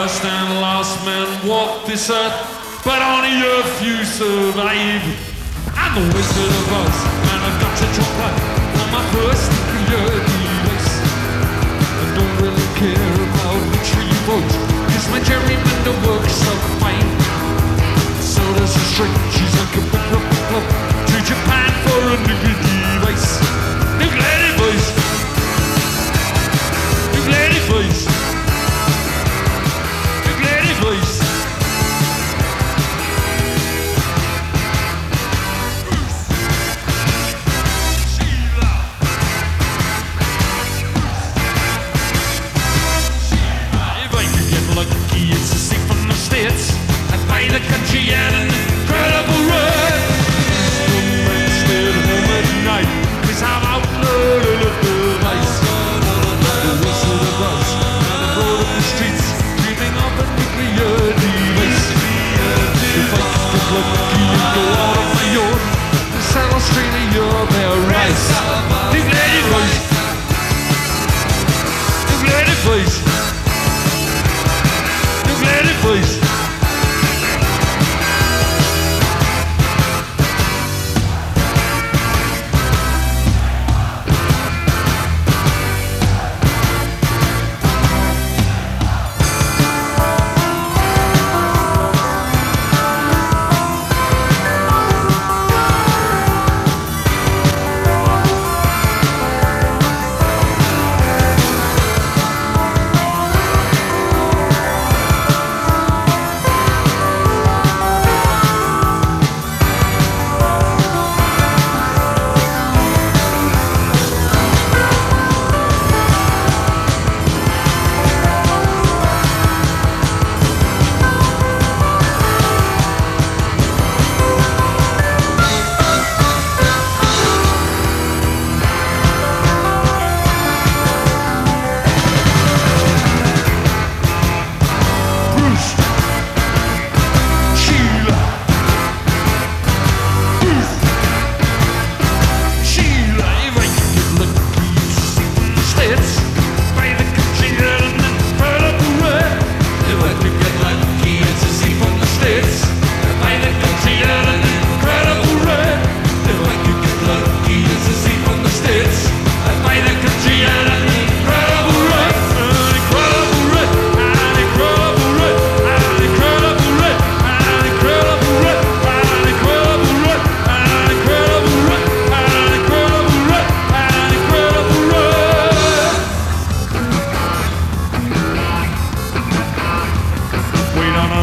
first and last men walk this earth, but only a few survive. I'm the Wizard of Aus, and I've got to chocolate on my first device. I don't really care about which you vote, cause my gerrymander works so fine. So does a string, she's like a book, book, to Japan for a nuclear Really, you're your race.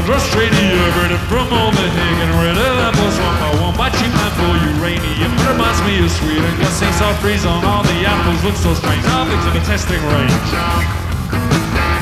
On a rust from all the hanging red apples one by one, watching my for uranium. It reminds me of Sweden, got St. South freeze on all the apples, look so strange. I'll into the testing range.